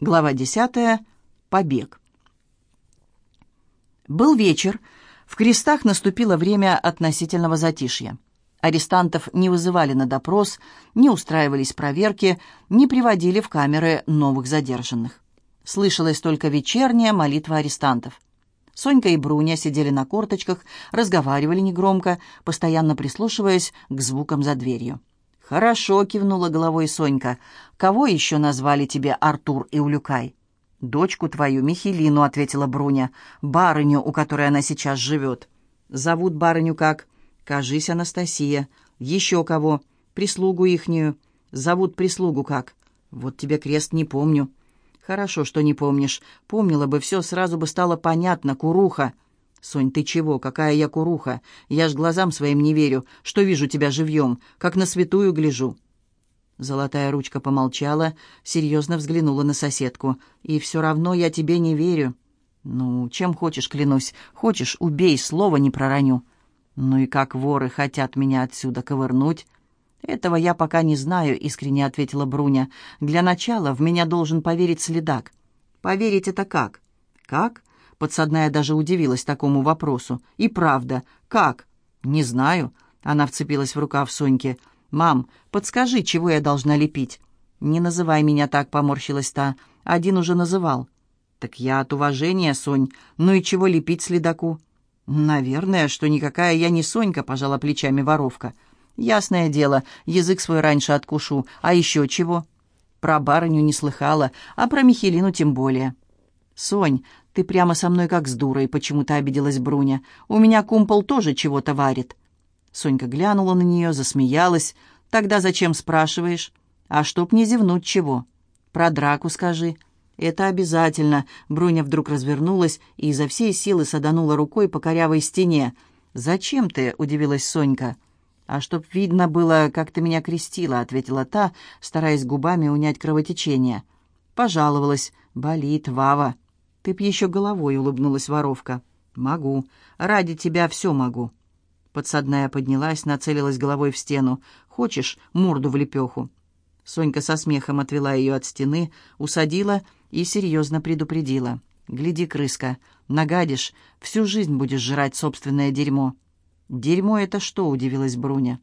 Глава 10. Побег. Был вечер. В крестах наступило время относительного затишья. Арестантов не вызывали на допрос, не устраивались проверки, не приводили в камеры новых задержанных. Слышалась только вечерняя молитва арестантов. Сонька и Бруня сидели на корточках, разговаривали негромко, постоянно прислушиваясь к звукам за дверью. «Хорошо», — кивнула головой Сонька. «Кого еще назвали тебе Артур и Улюкай?» «Дочку твою, Михелину», — ответила Бруня. «Барыню, у которой она сейчас живет». «Зовут барыню как?» «Кажись, Анастасия». «Еще кого?» «Прислугу ихнюю». «Зовут прислугу как?» «Вот тебе крест не помню». «Хорошо, что не помнишь. Помнила бы все, сразу бы стало понятно. Куруха». «Сонь, ты чего? Какая я куруха? Я ж глазам своим не верю, что вижу тебя живьем, как на святую гляжу». Золотая ручка помолчала, серьезно взглянула на соседку. «И все равно я тебе не верю». «Ну, чем хочешь, клянусь. Хочешь, убей, слова не пророню». «Ну и как воры хотят меня отсюда ковырнуть?» «Этого я пока не знаю», — искренне ответила Бруня. «Для начала в меня должен поверить следак». «Поверить это как?» «Как?» Подсадная даже удивилась такому вопросу. «И правда, как?» «Не знаю». Она вцепилась в рукав Соньки. «Мам, подскажи, чего я должна лепить?» «Не называй меня так», — поморщилась та. «Один уже называл». «Так я от уважения, Сонь. Ну и чего лепить следаку?» «Наверное, что никакая я не Сонька», — пожала плечами воровка. «Ясное дело, язык свой раньше откушу. А еще чего?» «Про барыню не слыхала, а про Михелину тем более». «Сонь, ты прямо со мной как с дурой», — почему-то обиделась Бруня. «У меня кумпол тоже чего-то варит». Сонька глянула на нее, засмеялась. «Тогда зачем спрашиваешь?» «А чтоб не зевнуть чего?» «Про драку скажи». «Это обязательно». Бруня вдруг развернулась и изо всей силы саданула рукой по корявой стене. «Зачем ты?» — удивилась Сонька. «А чтоб видно было, как ты меня крестила», — ответила та, стараясь губами унять кровотечение. Пожаловалась. «Болит, Вава». «Ты б еще головой», — улыбнулась воровка. «Могу. Ради тебя все могу». Подсадная поднялась, нацелилась головой в стену. «Хочешь морду в лепеху?» Сонька со смехом отвела ее от стены, усадила и серьезно предупредила. «Гляди, крыска, нагадишь, всю жизнь будешь жрать собственное дерьмо». «Дерьмо это что?» — удивилась Бруня.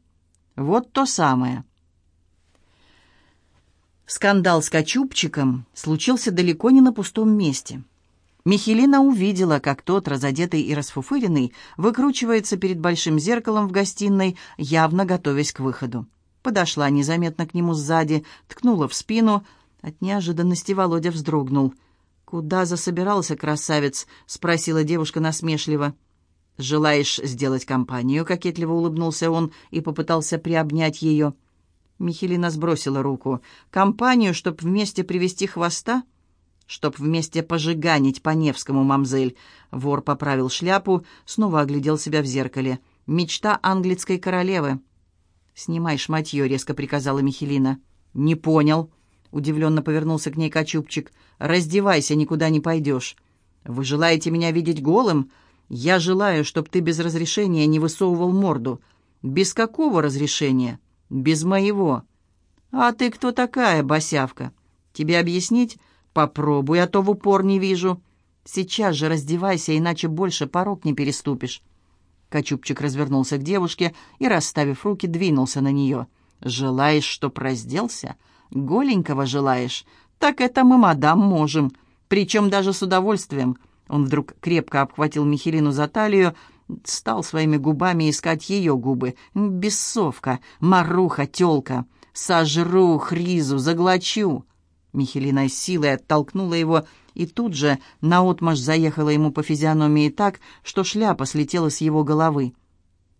«Вот то самое». Скандал с Качупчиком случился далеко не на пустом месте. Михелина увидела, как тот, разодетый и расфуфыренный, выкручивается перед большим зеркалом в гостиной, явно готовясь к выходу. Подошла незаметно к нему сзади, ткнула в спину. От неожиданности Володя вздрогнул. «Куда засобирался красавец?» — спросила девушка насмешливо. «Желаешь сделать компанию?» — кокетливо улыбнулся он и попытался приобнять ее. Михелина сбросила руку. «Компанию, чтоб вместе привести хвоста?» Чтоб вместе пожиганить по Невскому, мамзель». Вор поправил шляпу, снова оглядел себя в зеркале. «Мечта английской королевы». «Снимай шматье», — резко приказала Михелина. «Не понял», — удивленно повернулся к ней Качупчик. «Раздевайся, никуда не пойдешь». «Вы желаете меня видеть голым?» «Я желаю, чтоб ты без разрешения не высовывал морду». «Без какого разрешения?» «Без моего». «А ты кто такая, босявка? Тебе объяснить?» «Попробуй, а то в упор не вижу. Сейчас же раздевайся, иначе больше порог не переступишь». Качупчик развернулся к девушке и, расставив руки, двинулся на нее. «Желаешь, чтоб разделся? Голенького желаешь? Так это мы, мадам, можем. Причем даже с удовольствием». Он вдруг крепко обхватил Михелину за талию, стал своими губами искать ее губы. «Бессовка, маруха, тёлка, сожру, хризу, заглочу». Михелина силой оттолкнула его и тут же наотмашь заехала ему по физиономии так, что шляпа слетела с его головы.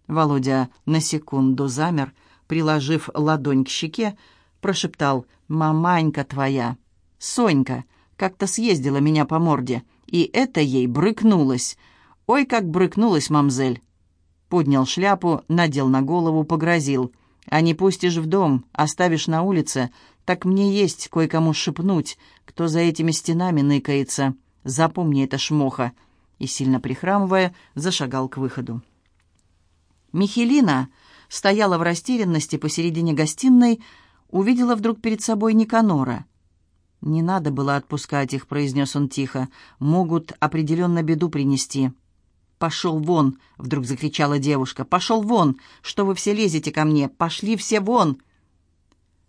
Володя на секунду замер, приложив ладонь к щеке, прошептал «Маманька твоя! Сонька! Как-то съездила меня по морде, и это ей брыкнулось! Ой, как брыкнулась, мамзель!» Поднял шляпу, надел на голову, погрозил — а не пустишь в дом, оставишь на улице, так мне есть кое-кому шепнуть, кто за этими стенами ныкается. Запомни это, шмоха!» И, сильно прихрамывая, зашагал к выходу. Михелина стояла в растерянности посередине гостиной, увидела вдруг перед собой Никанора. «Не надо было отпускать их», — произнес он тихо. «Могут определенно беду принести». «Пошел вон!» — вдруг закричала девушка. «Пошел вон! Что вы все лезете ко мне? Пошли все вон!»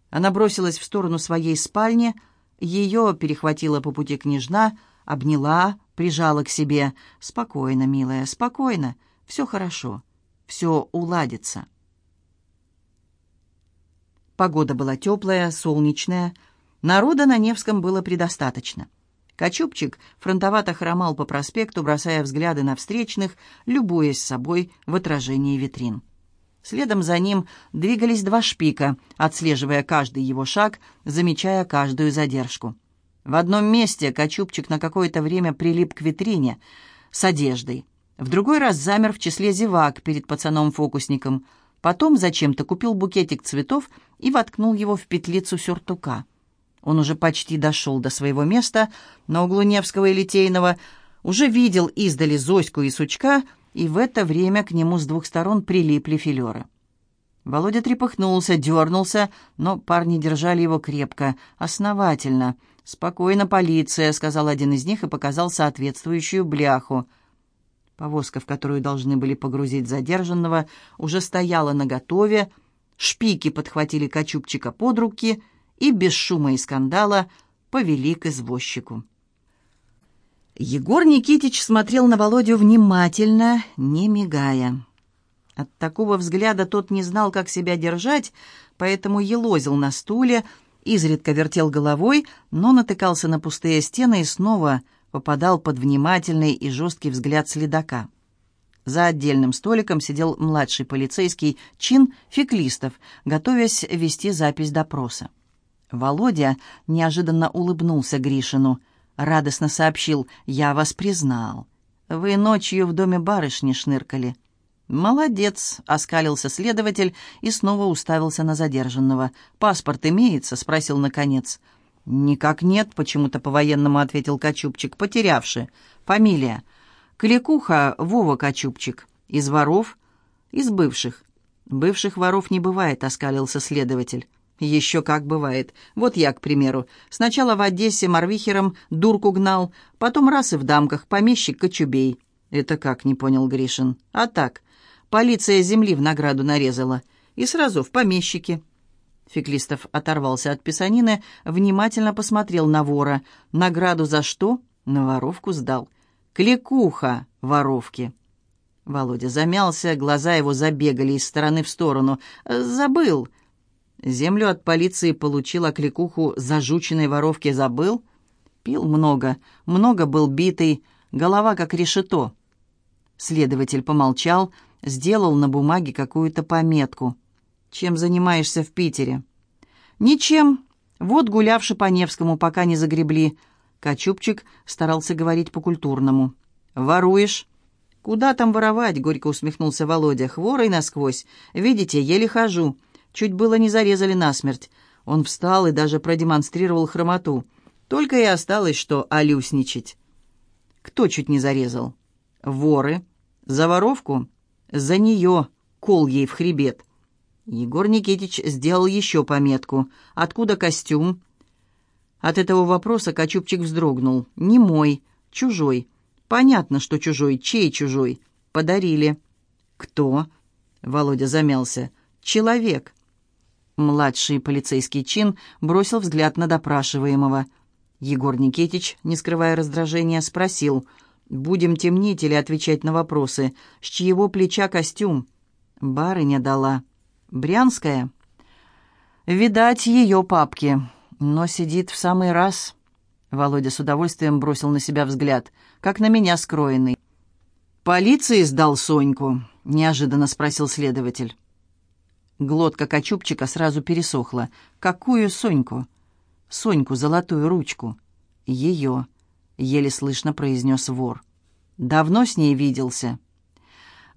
Она бросилась в сторону своей спальни. Ее перехватила по пути княжна, обняла, прижала к себе. «Спокойно, милая, спокойно. Все хорошо. Все уладится». Погода была теплая, солнечная. Народа на Невском было предостаточно. Кочубчик фронтовато хромал по проспекту, бросая взгляды на встречных, любуясь собой в отражении витрин. Следом за ним двигались два шпика, отслеживая каждый его шаг, замечая каждую задержку. В одном месте Кочубчик на какое-то время прилип к витрине с одеждой. В другой раз замер в числе зевак перед пацаном-фокусником. Потом зачем-то купил букетик цветов и воткнул его в петлицу сюртука. Он уже почти дошел до своего места на углу Невского и Литейного, уже видел издали Зоську и Сучка, и в это время к нему с двух сторон прилипли филеры. Володя трепыхнулся, дернулся, но парни держали его крепко, основательно. «Спокойно, полиция», — сказал один из них и показал соответствующую бляху. Повозка, в которую должны были погрузить задержанного, уже стояла наготове, шпики подхватили Кочубчика под руки — и без шума и скандала повели к извозчику. Егор Никитич смотрел на Володю внимательно, не мигая. От такого взгляда тот не знал, как себя держать, поэтому елозил на стуле, изредка вертел головой, но натыкался на пустые стены и снова попадал под внимательный и жесткий взгляд следака. За отдельным столиком сидел младший полицейский чин Феклистов, готовясь вести запись допроса. Володя неожиданно улыбнулся Гришину. Радостно сообщил, «Я вас признал. Вы ночью в доме барышни шныркали». «Молодец», — оскалился следователь и снова уставился на задержанного. «Паспорт имеется?» — спросил наконец. «Никак нет», — почему-то по-военному ответил Кочубчик, потерявший. «Фамилия?» «Кликуха Вова Кочубчик. Из воров?» «Из бывших». «Бывших воров не бывает», — оскалился следователь. Еще как бывает. Вот я, к примеру, сначала в Одессе Марвихером дурку гнал, потом раз и в дамках помещик Кочубей. Это как, не понял Гришин. А так, полиция земли в награду нарезала. И сразу в помещики. Феклистов оторвался от писанины, внимательно посмотрел на вора. Награду за что? На воровку сдал. Кликуха воровки. Володя замялся, глаза его забегали из стороны в сторону. «Забыл!» Землю от полиции получил, а кликуху зажученной воровки забыл. Пил много, много был битый, голова как решето. Следователь помолчал, сделал на бумаге какую-то пометку. «Чем занимаешься в Питере?» «Ничем. Вот гулявши по Невскому, пока не загребли». Кочубчик старался говорить по-культурному. «Воруешь?» «Куда там воровать?» — горько усмехнулся Володя. «Хворый насквозь. Видите, еле хожу. Чуть было не зарезали насмерть. Он встал и даже продемонстрировал хромоту. Только и осталось, что алюсничать. Кто чуть не зарезал? Воры. За воровку? За нее. Кол ей в хребет. Егор Никитич сделал еще пометку. «Откуда костюм?» От этого вопроса Кочубчик вздрогнул. «Не мой, чужой. Понятно, что чужой. Чей чужой? Подарили». «Кто?» Володя замялся. «Человек. Младший полицейский чин бросил взгляд на допрашиваемого. Егор Никитич, не скрывая раздражения, спросил, «Будем темнить или отвечать на вопросы? С чьего плеча костюм?» Барыня дала. «Брянская?» «Видать, ее папки, но сидит в самый раз». Володя с удовольствием бросил на себя взгляд, как на меня скроенный. «Полиции сдал Соньку?» — неожиданно спросил следователь. Глотка Кочубчика сразу пересохла. «Какую Соньку?» «Соньку, золотую ручку». «Ее», — еле слышно произнес вор. «Давно с ней виделся?»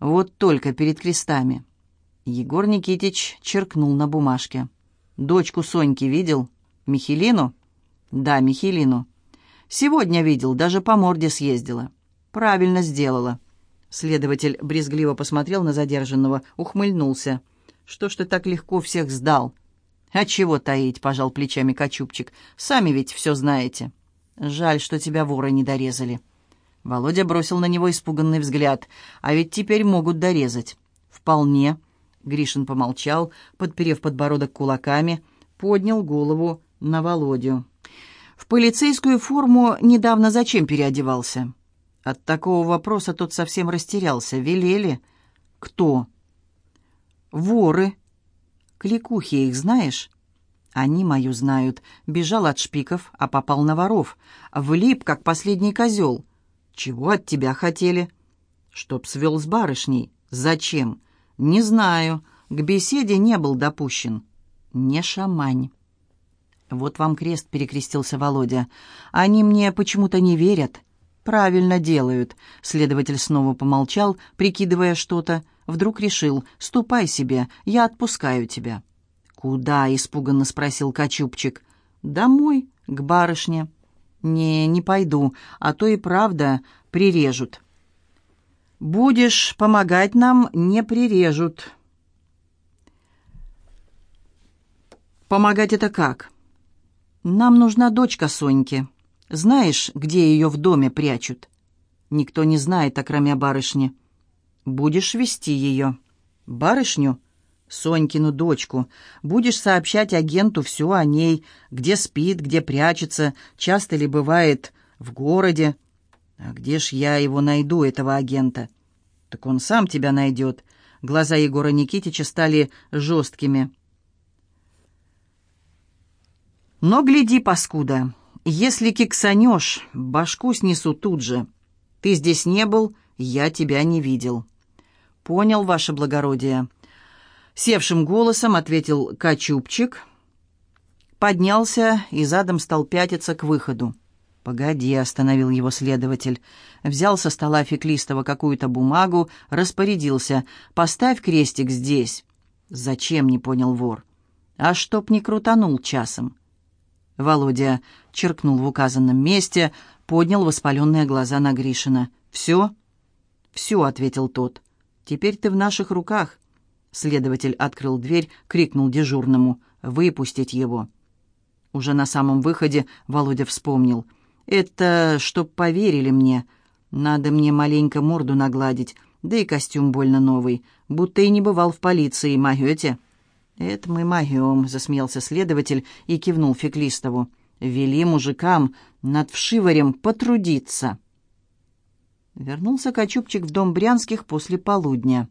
«Вот только перед крестами». Егор Никитич черкнул на бумажке. «Дочку Соньки видел? Михелину?» «Да, Михелину. Сегодня видел, даже по морде съездила». «Правильно сделала». Следователь брезгливо посмотрел на задержанного, ухмыльнулся. Что ж ты так легко всех сдал?» «А чего таить?» — пожал плечами Кочубчик. «Сами ведь все знаете». «Жаль, что тебя воры не дорезали». Володя бросил на него испуганный взгляд. «А ведь теперь могут дорезать». «Вполне». Гришин помолчал, подперев подбородок кулаками, поднял голову на Володю. «В полицейскую форму недавно зачем переодевался?» От такого вопроса тот совсем растерялся. «Велели?» «Кто?» «Воры». «Кликухи их знаешь?» «Они мою знают. Бежал от шпиков, а попал на воров. Влип, как последний козел». «Чего от тебя хотели?» «Чтоб свел с барышней. Зачем?» «Не знаю. К беседе не был допущен». «Не шамань». «Вот вам крест», — перекрестился Володя. «Они мне почему-то не верят». «Правильно делают». Следователь снова помолчал, прикидывая что-то. Вдруг решил, «Ступай себе, я отпускаю тебя». «Куда?» — испуганно спросил Кочубчик. «Домой, к барышне». «Не, не пойду, а то и правда прирежут». «Будешь помогать нам, не прирежут». «Помогать это как?» «Нам нужна дочка Соньки. Знаешь, где ее в доме прячут?» «Никто не знает, окромя барышни». «Будешь вести ее». «Барышню?» Сонькину дочку. Будешь сообщать агенту все о ней, где спит, где прячется, часто ли бывает в городе. А где ж я его найду, этого агента? Так он сам тебя найдет. Глаза Егора Никитича стали жесткими. Но гляди, паскуда, если киксанешь, башку снесу тут же. Ты здесь не был, я тебя не видел. Понял, ваше благородие. Севшим голосом ответил Качупчик, поднялся и задом стал пятиться к выходу. «Погоди», — остановил его следователь. Взял со стола Феклистова какую-то бумагу, распорядился. «Поставь крестик здесь». «Зачем?» — не понял вор. «А чтоб не крутанул часом». Володя черкнул в указанном месте, поднял воспаленные глаза на Гришина. «Все?» «Все», — ответил тот. «Теперь ты в наших руках. Следователь открыл дверь, крикнул дежурному «Выпустить его!». Уже на самом выходе Володя вспомнил. «Это чтоб поверили мне. Надо мне маленько морду нагладить, да и костюм больно новый, будто и не бывал в полиции, могете?» «Это мы могем», — засмеялся следователь и кивнул Феклистову. «Вели мужикам над вшиварем потрудиться». Вернулся Качупчик в дом Брянских после полудня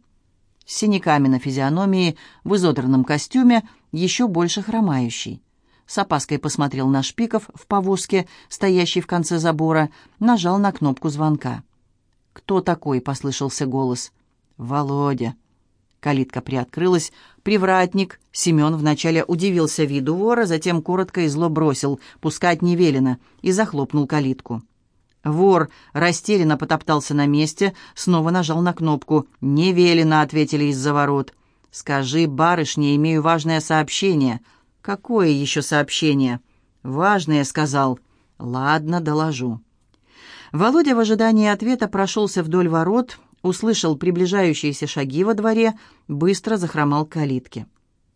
с синяками на физиономии, в изодранном костюме, еще больше хромающий. С опаской посмотрел на Шпиков в повозке, стоящей в конце забора, нажал на кнопку звонка. «Кто такой?» — послышался голос. «Володя». Калитка приоткрылась. Привратник. Семен вначале удивился виду вора, затем коротко и зло бросил «пускать не велено» и захлопнул калитку. Вор растерянно потоптался на месте, снова нажал на кнопку. «Не велено», — ответили из-за ворот. «Скажи, барышне, имею важное сообщение». «Какое еще сообщение?» «Важное», — сказал. «Ладно, доложу». Володя в ожидании ответа прошелся вдоль ворот, услышал приближающиеся шаги во дворе, быстро захромал к калитке.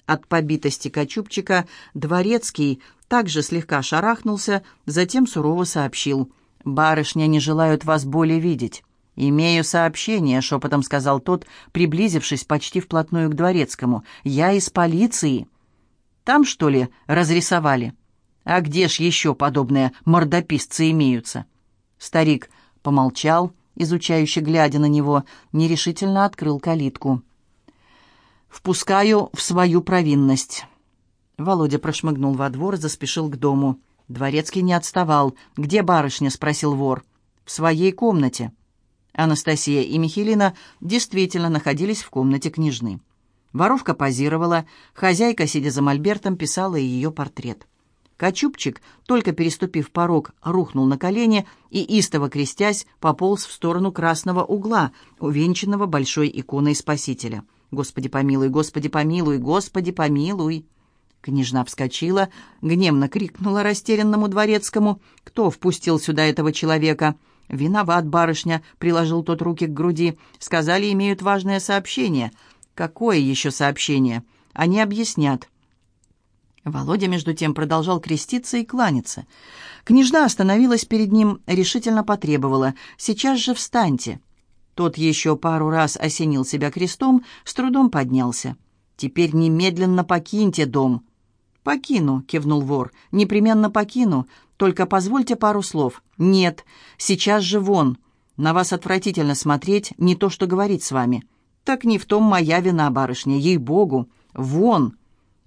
От побитости Кочубчика Дворецкий также слегка шарахнулся, затем сурово сообщил — «Барышня не желают вас более видеть». «Имею сообщение», — шепотом сказал тот, приблизившись почти вплотную к дворецкому. «Я из полиции». «Там, что ли, разрисовали?» «А где ж еще подобные мордописцы имеются?» Старик помолчал, изучающе глядя на него, нерешительно открыл калитку. «Впускаю в свою провинность». Володя прошмыгнул во двор, заспешил к дому. Дворецкий не отставал. «Где барышня?» — спросил вор. «В своей комнате». Анастасия и Михелина действительно находились в комнате княжны. Воровка позировала, хозяйка, сидя за мольбертом, писала ее портрет. Кочубчик, только переступив порог, рухнул на колени и, истово крестясь, пополз в сторону красного угла, увенчанного большой иконой Спасителя. «Господи помилуй, Господи помилуй, Господи помилуй!» Княжна вскочила, гневно крикнула растерянному дворецкому. «Кто впустил сюда этого человека?» «Виноват, барышня», — приложил тот руки к груди. «Сказали, имеют важное сообщение». «Какое еще сообщение?» «Они объяснят». Володя, между тем, продолжал креститься и кланяться. Княжна остановилась перед ним, решительно потребовала «Сейчас же встаньте». Тот еще пару раз осенил себя крестом, с трудом поднялся. «Теперь немедленно покиньте дом». «Покину», — кивнул вор, — «непременно покину. Только позвольте пару слов». «Нет, сейчас же вон. На вас отвратительно смотреть, не то что говорить с вами». «Так не в том моя вина, барышня, ей-богу. Вон!»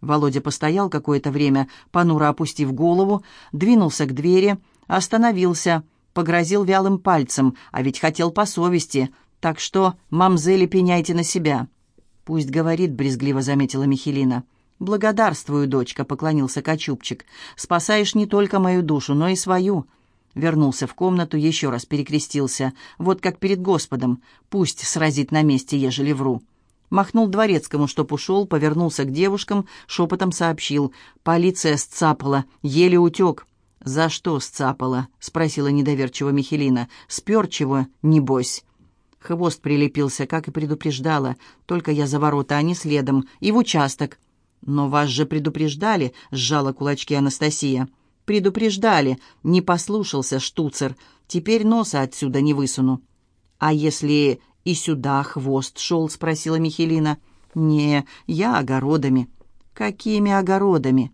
Володя постоял какое-то время, понуро опустив голову, двинулся к двери, остановился, погрозил вялым пальцем, а ведь хотел по совести, так что, мамзели, пеняйте на себя. «Пусть говорит», — брезгливо заметила Михелина. «Благодарствую, дочка», — поклонился Кочубчик. «Спасаешь не только мою душу, но и свою». Вернулся в комнату, еще раз перекрестился. «Вот как перед Господом. Пусть сразит на месте, ежели вру». Махнул дворецкому, чтоб ушел, повернулся к девушкам, шепотом сообщил. «Полиция сцапала, еле утек». «За что сцапала?» — спросила недоверчиво Михелина. «Спер чего, небось?» Хвост прилепился, как и предупреждала. Только я за ворота, а не следом. И в участок. «Но вас же предупреждали», — сжала кулачки Анастасия. «Предупреждали. Не послушался штуцер. Теперь носа отсюда не высуну». «А если и сюда хвост шел?» — спросила Михелина. «Не, я огородами». «Какими огородами?»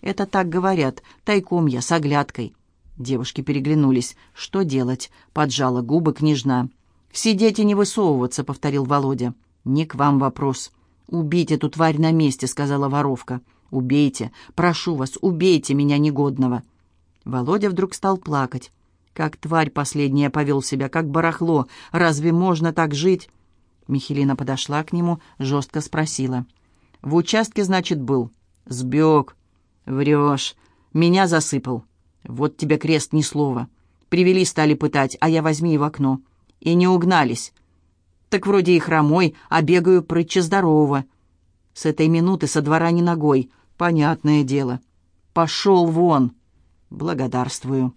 «Это так говорят. Тайком я, с оглядкой». Девушки переглянулись. «Что делать?» — поджала губы княжна. «Сидеть и не высовываться», — повторил Володя. «Не к вам вопрос». «Убить эту тварь на месте», — сказала воровка. «Убейте, прошу вас, убейте меня негодного». Володя вдруг стал плакать. Как тварь последняя повел себя, как барахло. Разве можно так жить?» Михелина подошла к нему, жестко спросила. «В участке, значит, был?» «Сбег». «Врешь. Меня засыпал. Вот тебе крест ни слова. Привели, стали пытать, а я возьми и в окно. И не угнались. Так вроде и хромой, а бегаю прытче здорового. С этой минуты со двора не ногой. Понятное дело. Пошел вон. Благодарствую.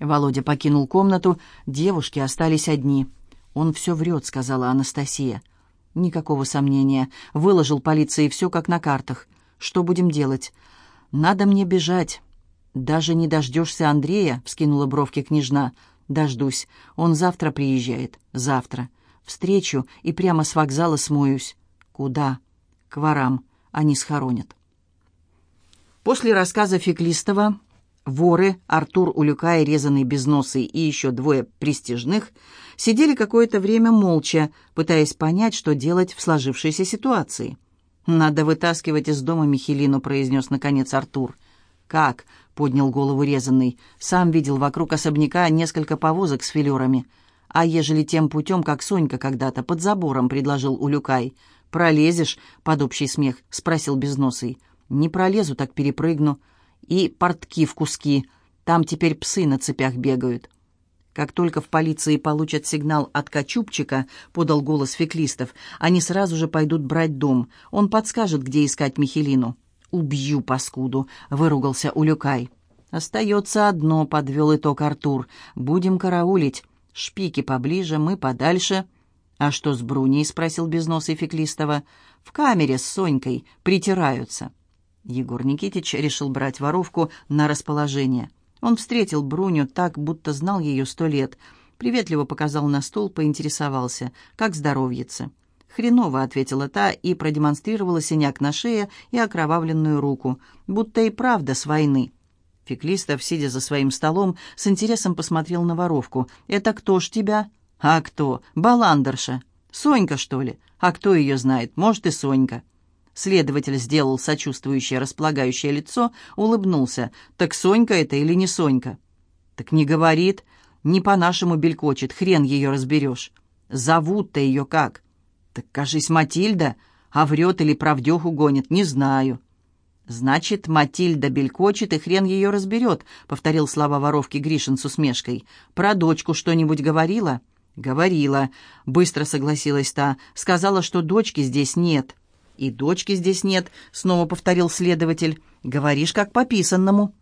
Володя покинул комнату, девушки остались одни. «Он все врет», — сказала Анастасия. «Никакого сомнения. Выложил полиции все как на картах. Что будем делать?» «Надо мне бежать». «Даже не дождешься Андрея?» — вскинула бровки княжна. «Дождусь. Он завтра приезжает. Завтра. Встречу и прямо с вокзала смоюсь. Куда? К ворам. Они схоронят. После рассказа Феклистова воры, Артур Улюка резанный безносый и еще двое престижных, сидели какое-то время молча, пытаясь понять, что делать в сложившейся ситуации. «Надо вытаскивать из дома Михелину», — произнес наконец Артур. «Как?» — поднял голову резанный. «Сам видел вокруг особняка несколько повозок с филерами. «А ежели тем путем, как Сонька когда-то, под забором», — предложил Улюкай. «Пролезешь?» — под общий смех спросил Безносый. «Не пролезу, так перепрыгну. И портки в куски. Там теперь псы на цепях бегают». Как только в полиции получат сигнал от Качупчика, подал голос Феклистов, они сразу же пойдут брать дом. Он подскажет, где искать Михелину. «Убью паскуду», — выругался Улюкай. «Остается одно», — подвел итог Артур. «Будем караулить». Шпики поближе, мы подальше. «А что с Бруней?» — спросил безносый Феклистова. «В камере с Сонькой. Притираются». Егор Никитич решил брать воровку на расположение. Он встретил Бруню так, будто знал ее сто лет. Приветливо показал на стол, поинтересовался, как здоровьется. «Хреново», — ответила та и продемонстрировала синяк на шее и окровавленную руку, будто и правда с войны. Феклистов, сидя за своим столом, с интересом посмотрел на воровку. «Это кто ж тебя?» «А кто? Баландерша. Сонька, что ли? А кто ее знает? Может, и Сонька». Следователь сделал сочувствующее, располагающее лицо, улыбнулся. «Так Сонька это или не Сонька?» «Так не говорит. Не по-нашему белькочет. Хрен ее разберешь. Зовут-то ее как?» «Так, кажись, Матильда. А врет или правдеху гонит, не знаю». «Значит, Матильда белькочет, и хрен ее разберет», — повторил слова воровки Гришин с усмешкой. «Про дочку что-нибудь говорила?» «Говорила», — быстро согласилась та. «Сказала, что дочки здесь нет». «И дочки здесь нет», — снова повторил следователь. «Говоришь, как по писанному».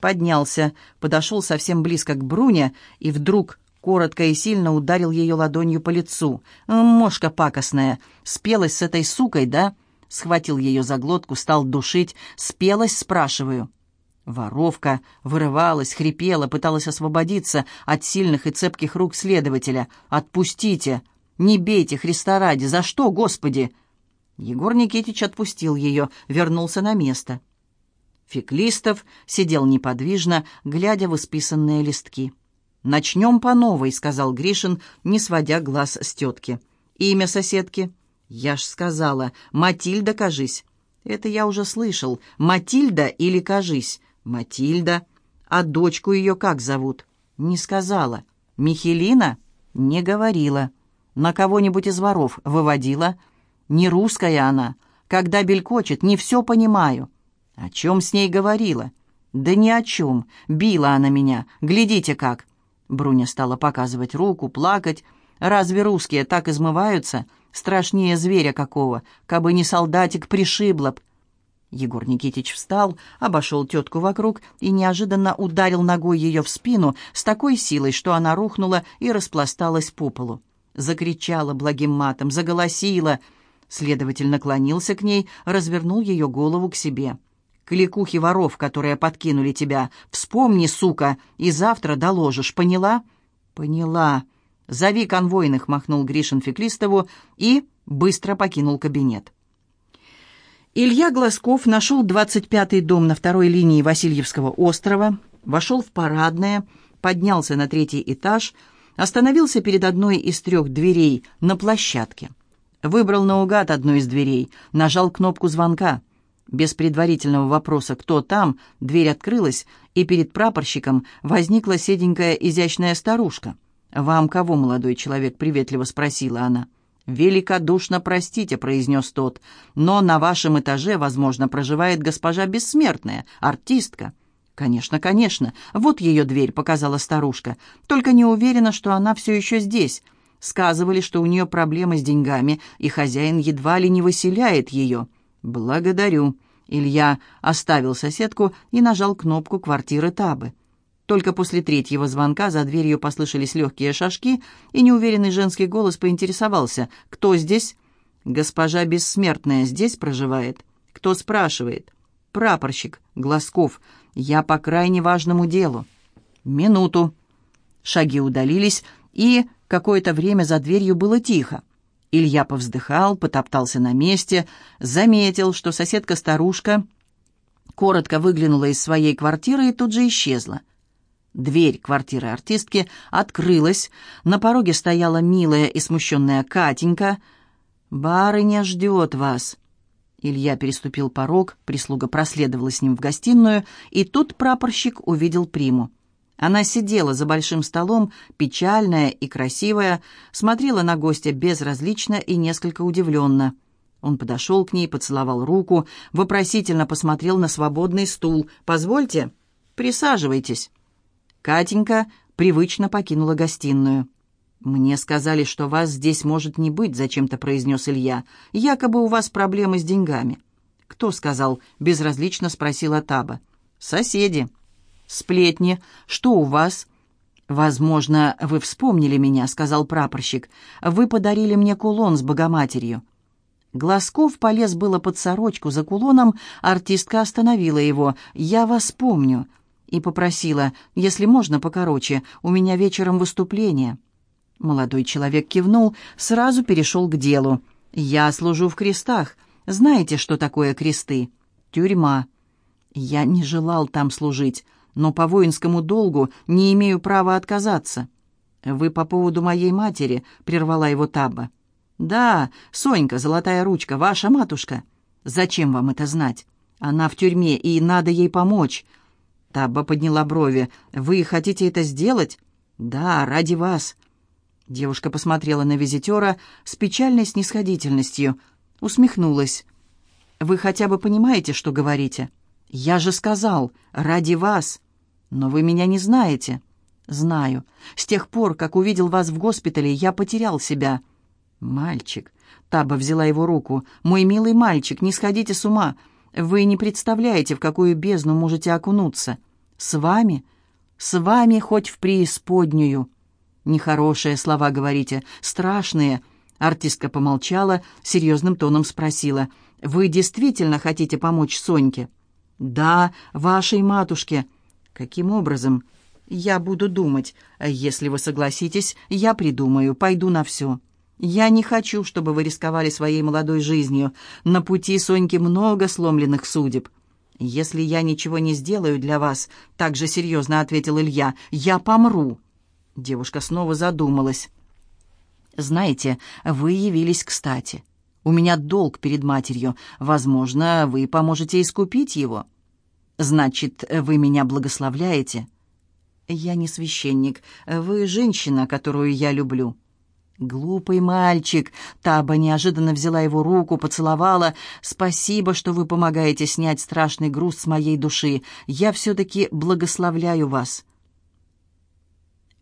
Поднялся, подошел совсем близко к Бруне и вдруг коротко и сильно ударил ее ладонью по лицу. «Мошка пакостная, спелась с этой сукой, да? Схватил ее за глотку, стал душить. Спелась, спрашиваю. Воровка вырывалась, хрипела, пыталась освободиться от сильных и цепких рук следователя. «Отпустите! Не бейте, Христа ради! За что, Господи?» Егор Никитич отпустил ее, вернулся на место. Феклистов сидел неподвижно, глядя в исписанные листки. «Начнем по новой», — сказал Гришин, не сводя глаз с тетки. «Имя соседки?» «Я ж сказала, Матильда, кажись». «Это я уже слышал. Матильда или кажись?» «Матильда. А дочку ее как зовут?» «Не сказала». «Михелина?» «Не говорила». «На кого-нибудь из воров выводила?» «Не русская она. Когда белькочет, не все понимаю». «О чем с ней говорила?» «Да ни о чем. Била она меня. Глядите как». Бруня стала показывать руку, плакать. «Разве русские так измываются? Страшнее зверя какого. Кабы не солдатик, пришибло б». Егор Никитич встал, обошел тетку вокруг и неожиданно ударил ногой ее в спину с такой силой, что она рухнула и распласталась по полу. Закричала благим матом, заголосила. Следователь наклонился к ней, развернул ее голову к себе. «Кликухи воров, которые подкинули тебя, вспомни, сука, и завтра доложишь, поняла?» «Поняла. Зови конвойных», — махнул Гришин Феклистову и быстро покинул кабинет. Илья Глазков нашел 25-й дом на второй линии Васильевского острова, вошел в парадное, поднялся на третий этаж, остановился перед одной из трех дверей на площадке. Выбрал наугад одну из дверей, нажал кнопку звонка. Без предварительного вопроса «Кто там?», дверь открылась, и перед прапорщиком возникла седенькая изящная старушка. «Вам кого, молодой человек?» — приветливо спросила она. «Великодушно простите», — произнес тот, «но на вашем этаже, возможно, проживает госпожа Бессмертная, артистка». «Конечно, конечно. Вот ее дверь», — показала старушка. «Только не уверена, что она все еще здесь. Сказывали, что у нее проблемы с деньгами, и хозяин едва ли не выселяет ее». «Благодарю». Илья оставил соседку и нажал кнопку квартиры Табы. Только после третьего звонка за дверью послышались легкие шажки, и неуверенный женский голос поинтересовался, кто здесь? «Госпожа Бессмертная здесь проживает?» «Кто спрашивает?» «Прапорщик, Глазков. Я по крайне важному делу». «Минуту». Шаги удалились, и какое-то время за дверью было тихо. Илья повздыхал, потоптался на месте, заметил, что соседка-старушка коротко выглянула из своей квартиры и тут же исчезла. Дверь квартиры артистки открылась. На пороге стояла милая и смущенная Катенька. «Барыня ждет вас». Илья переступил порог, прислуга проследовала с ним в гостиную, и тут прапорщик увидел приму. Она сидела за большим столом, печальная и красивая, смотрела на гостя безразлично и несколько удивленно. Он подошел к ней, поцеловал руку, вопросительно посмотрел на свободный стул. «Позвольте, присаживайтесь». Катенька привычно покинула гостиную. «Мне сказали, что вас здесь может не быть», — зачем-то произнес Илья. «Якобы у вас проблемы с деньгами». «Кто сказал?» — безразлично спросила Таба. «Соседи». «Сплетни. Что у вас?» «Возможно, вы вспомнили меня», — сказал прапорщик. «Вы подарили мне кулон с Богоматерью». Глазков полез было под сорочку за кулоном, артистка остановила его. «Я вас помню и попросила, если можно покороче, у меня вечером выступление. Молодой человек кивнул, сразу перешел к делу. «Я служу в крестах. Знаете, что такое кресты? Тюрьма. Я не желал там служить, но по воинскому долгу не имею права отказаться». «Вы по поводу моей матери?» — прервала его Таба. «Да, Сонька, золотая ручка, ваша матушка. Зачем вам это знать? Она в тюрьме, и надо ей помочь. Табба подняла брови. «Вы хотите это сделать?» «Да, ради вас». Девушка посмотрела на визитера с печальной снисходительностью. Усмехнулась. «Вы хотя бы понимаете, что говорите?» «Я же сказал, ради вас. Но вы меня не знаете». «Знаю. С тех пор, как увидел вас в госпитале, я потерял себя». «Мальчик». Таба взяла его руку. «Мой милый мальчик, не сходите с ума. Вы не представляете, в какую бездну можете окунуться. С вами? С вами хоть в преисподнюю. Нехорошие слова говорите, страшные. Артистка помолчала, серьезным тоном спросила. Вы действительно хотите помочь Соньке?» «Да, вашей матушке». «Каким образом?» «Я буду думать. Если вы согласитесь, я придумаю, пойду на все». «Я не хочу, чтобы вы рисковали своей молодой жизнью. На пути Соньки много сломленных судеб». «Если я ничего не сделаю для вас», — так же серьезно ответил Илья, — «я помру». Девушка снова задумалась. «Знаете, вы явились кстати. У меня долг перед матерью. Возможно, вы поможете искупить его». «Значит, вы меня благословляете?» «Я не священник. Вы женщина, которую я люблю». «Глупый мальчик!» Таба неожиданно взяла его руку, поцеловала. «Спасибо, что вы помогаете снять страшный груз с моей души. Я все-таки благословляю вас».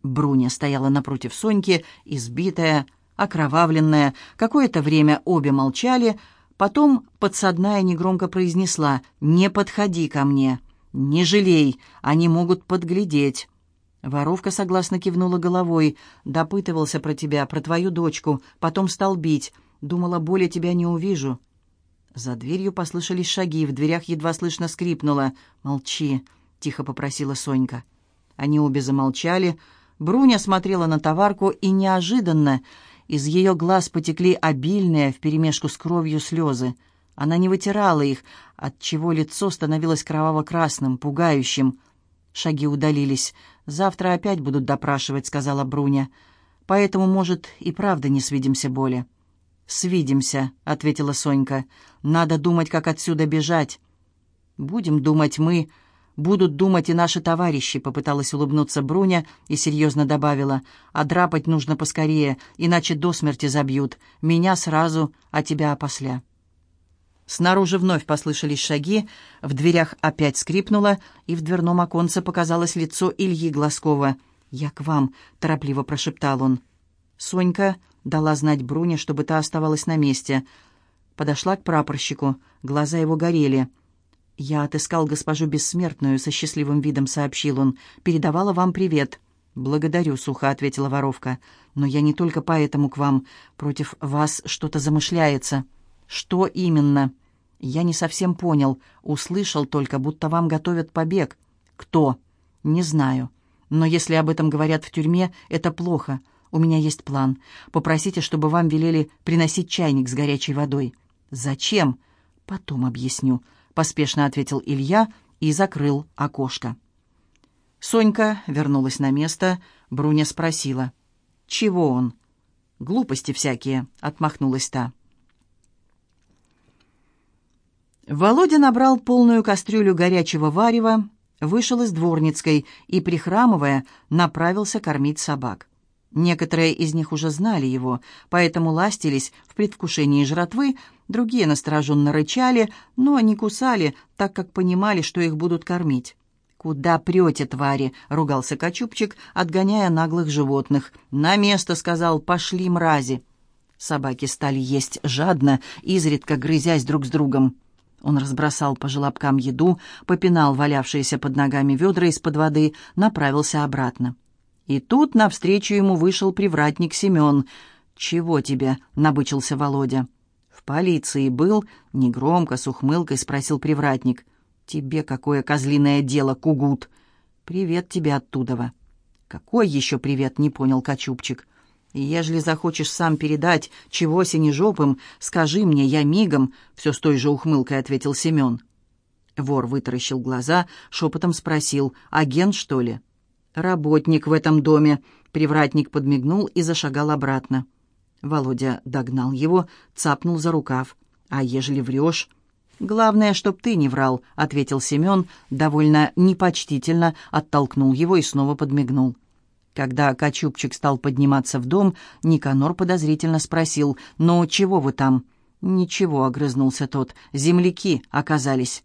Бруня стояла напротив Соньки, избитая, окровавленная. Какое-то время обе молчали, потом подсадная негромко произнесла «Не подходи ко мне, не жалей, они могут подглядеть». Воровка согласно кивнула головой. «Допытывался про тебя, про твою дочку, потом стал бить. Думала, боли тебя не увижу». За дверью послышались шаги, в дверях едва слышно скрипнуло. «Молчи», — тихо попросила Сонька. Они обе замолчали. Бруня смотрела на товарку, и неожиданно из ее глаз потекли обильные вперемешку с кровью слезы. Она не вытирала их, отчего лицо становилось кроваво-красным, пугающим. Шаги удалились. «Завтра опять будут допрашивать», — сказала Бруня. «Поэтому, может, и правда не свидимся более». «Свидимся», — ответила Сонька. «Надо думать, как отсюда бежать». «Будем думать мы, будут думать и наши товарищи», — попыталась улыбнуться Бруня и серьезно добавила. «А драпать нужно поскорее, иначе до смерти забьют. Меня сразу, а тебя опосля». Снаружи вновь послышались шаги, в дверях опять скрипнуло, и в дверном оконце показалось лицо Ильи Глазкова. «Я к вам», — торопливо прошептал он. Сонька дала знать Бруне, чтобы та оставалась на месте. Подошла к прапорщику, глаза его горели. «Я отыскал госпожу Бессмертную», — со счастливым видом сообщил он. «Передавала вам привет». «Благодарю», — сухо ответила воровка. «Но я не только поэтому к вам. Против вас что-то замышляется». «Что именно?» «Я не совсем понял. Услышал только, будто вам готовят побег». «Кто?» «Не знаю. Но если об этом говорят в тюрьме, это плохо. У меня есть план. Попросите, чтобы вам велели приносить чайник с горячей водой». «Зачем?» «Потом объясню», — поспешно ответил Илья и закрыл окошко. Сонька вернулась на место. Бруня спросила. «Чего он?» «Глупости всякие», — отмахнулась та. Володя набрал полную кастрюлю горячего варева, вышел из дворницкой и, прихрамывая, направился кормить собак. Некоторые из них уже знали его, поэтому ластились в предвкушении жратвы, другие настороженно рычали, но не кусали, так как понимали, что их будут кормить. «Куда прете, твари?» — ругался Кочубчик, отгоняя наглых животных. «На место!» — сказал. «Пошли, мрази!» Собаки стали есть жадно, изредка грызясь друг с другом. Он разбросал по желобкам еду, попинал валявшиеся под ногами ведра из-под воды, направился обратно. И тут навстречу ему вышел привратник Семен. «Чего тебе?» — набычился Володя. «В полиции был?» — негромко, с ухмылкой спросил привратник. «Тебе какое козлиное дело, Кугут?» «Привет тебе оттудова». «Какой еще привет?» — не понял Кочубчик. «Ежели захочешь сам передать, чего синежопым, скажи мне, я мигом», — все с той же ухмылкой ответил Семен. Вор вытаращил глаза, шепотом спросил, «Агент, что ли?» «Работник в этом доме», — привратник подмигнул и зашагал обратно. Володя догнал его, цапнул за рукав. «А ежели врешь?» «Главное, чтоб ты не врал», — ответил Семен, довольно непочтительно оттолкнул его и снова подмигнул. Когда Качупчик стал подниматься в дом, Никанор подозрительно спросил, «Ну, чего вы там?» «Ничего», — огрызнулся тот, — «земляки оказались».